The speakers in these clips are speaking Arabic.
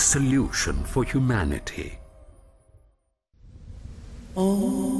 solution for humanity. Oh.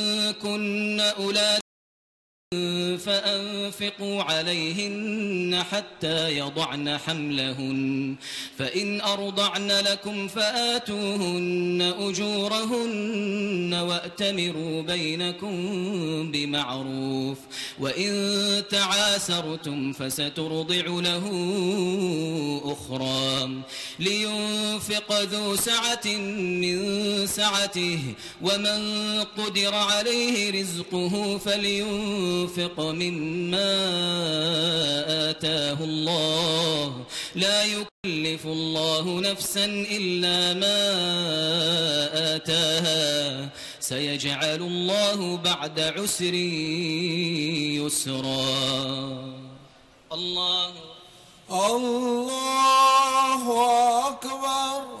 كن أولاد فأنفقوا عليهن حتى يضعن حملهن. فإن أرضعن لكم فآتوهن أجورهن وأتمروا بينكم بمعروف. وإن تعاسرتم فسترضع له أخرى. لينفق ذو سعة من سعته ومن قدر عليه رزقه فلينفق مما آتاه الله. لا يكلف الله نفسا إلا ما آتاها. سيجعل الله بعد عسر يسرا. الله. الله أكبر.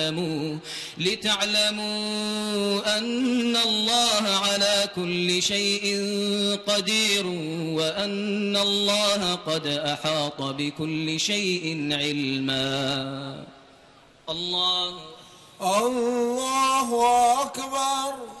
لتعلموا لتعلموا أن الله على كل شيء قدير وأن الله قد أحاط بكل شيء علما. الله الله أكبر.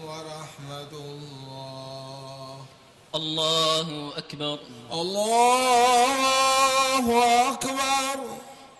ورحمة الله. الله أكبر. الله أكبر.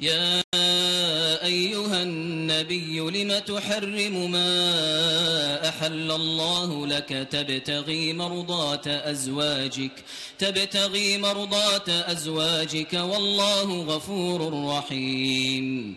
يا أيها النبي لم تحرم ما أحل الله لك؟ تبتغي مرضات أزواجك تبتغي مرضات أزواجك والله غفور رحيم.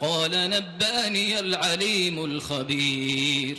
قال نبأني العليم الخبير.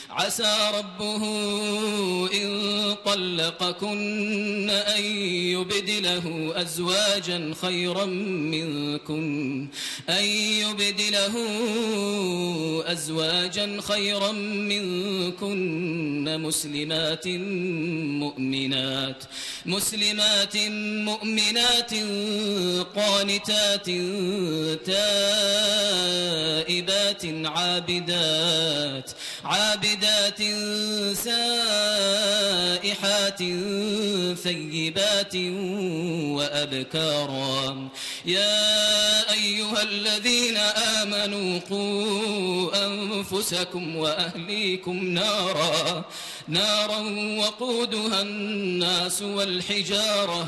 عسى ربه إن طلقكن أن يبدله أزواجا خيرا منكن أن يبدله أزواجا خيرا منكن. مسلمات مؤمنات مسلمات مؤمنات قانتات تائبات عابدات عابدات سائحات ثيبات وأبكارا. يا أيها الذين آمنوا قوا أنفسكم وأهليكم نارا. نارا وقودها الناس والحجارة.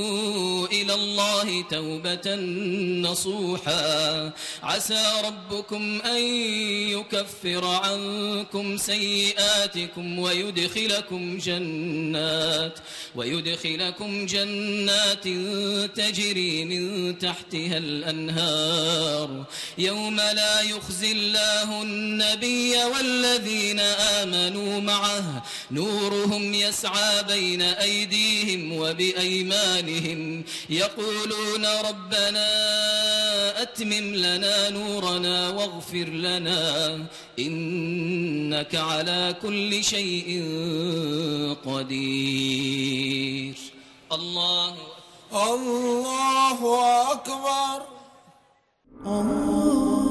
إلى الله توبة نصوحا. عسى ربكم أن يكفر عنكم سيئاتكم ويدخلكم جنات ويدخلكم جنات تجري من تحتها الأنهار. يوم لا يخزي الله النبي والذين آمنوا معه نورهم يسعى بين أيديهم وبأيمانهم. أعمالهم يقولون ربنا أتمم لنا نورنا واغفر لنا إنك على كل شيء قدير الله أكبر. الله أكبر. الله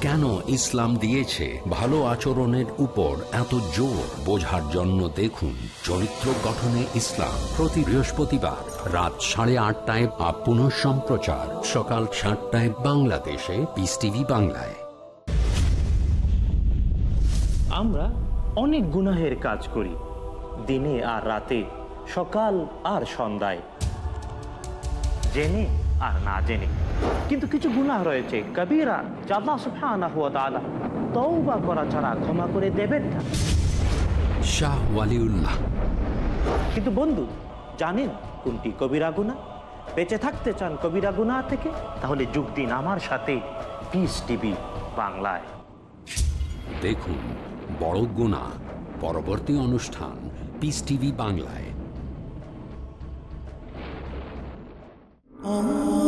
কেন ইসলাম দিয়েছে ভালো আচরণের উপর এত জোর? বোঝার জন্য দেখুন চরিত্র গঠনে ইসলাম প্রতি বৃহস্পতিবার রাত সাড়ে আটটায় বা পুনঃ সম্প্রচার। সকাল সাতটায় বাংলাদেশে পিস টিভি বাংলায়। আমরা অনেক গুনাহের কাজ করি, দিনে আর রাতে, সকাল আর সন্ধ্যায়। জেনে আর না জেনে। কিন্তু কিছু গুনাহ রয়েছে। কবিরা জাল্লা সুবহানাহু ওয়া তাআলা তওবা করা ছাড়া ক্ষমা করে দেবেন না। শাহ ওয়ালিউল্লাহ। কিন্তু বন্ধু জানেন কোনটি কবিরা গুনাহ? বেঁচে থাকতে চান কবিরা গুনাহ থেকে? তাহলে যোগ দিন আমার সাথে পিস টিভি বাংলায়। দেখুন বড় গুণা পরবর্তী অনুষ্ঠান পিস টিভি বাংলায়। الله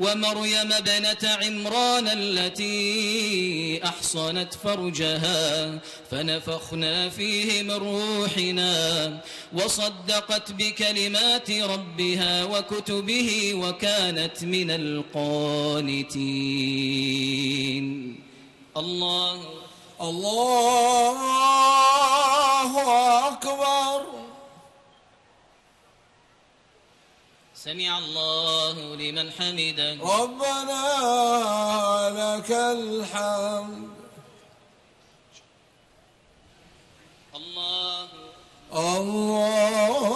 ومريم ابنة عمران التي أحصنت فرجها فنفخنا فيه من روحنا وصدقت بكلمات ربها وكتبه وكانت من القانتين. الله الله أكبر. سمع الله لمن حمده. ربنا لك الحمد. الله. الله.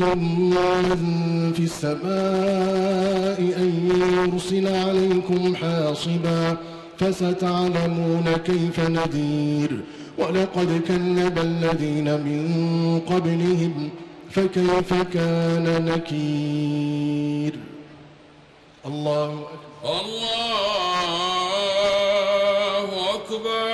من في السماء أن يرسل عليكم حاصبا فستعلمون كيف نذير. ولقد كذب الذين من قبلهم فكيف كان نكير؟ الله أكبر. الله أكبر.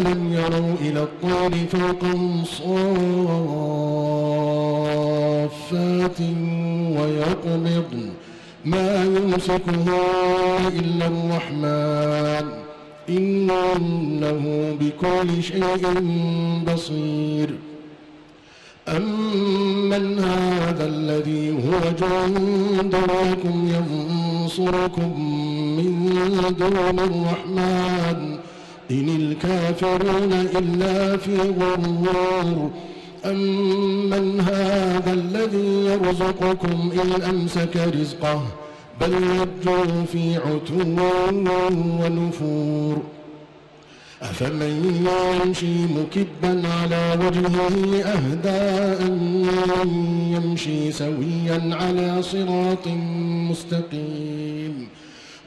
أولم يروا إلى الطير فوقهم صافات ويقبضن ما يمسكه إلا الرحمن. إنه بكل شيء بصير. أمن هذا الذي هو جند لكم ينصركم من دون الرحمن. إن الكافرون إلا في غرور. أمن هذا الذي يرزقكم إن أمسك رزقه بل لجوا في عتو ونفور. أفمن يمشي مكبا على وجهه أهدى أن يمشي سويا على صراط مستقيم.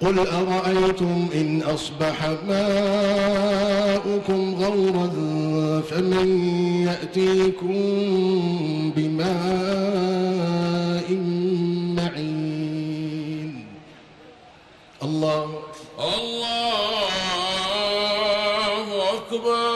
قل أرأيتم إن أصبح ماؤكم غورا فمن يأتيكم بماء معين؟ الله الله أكبر.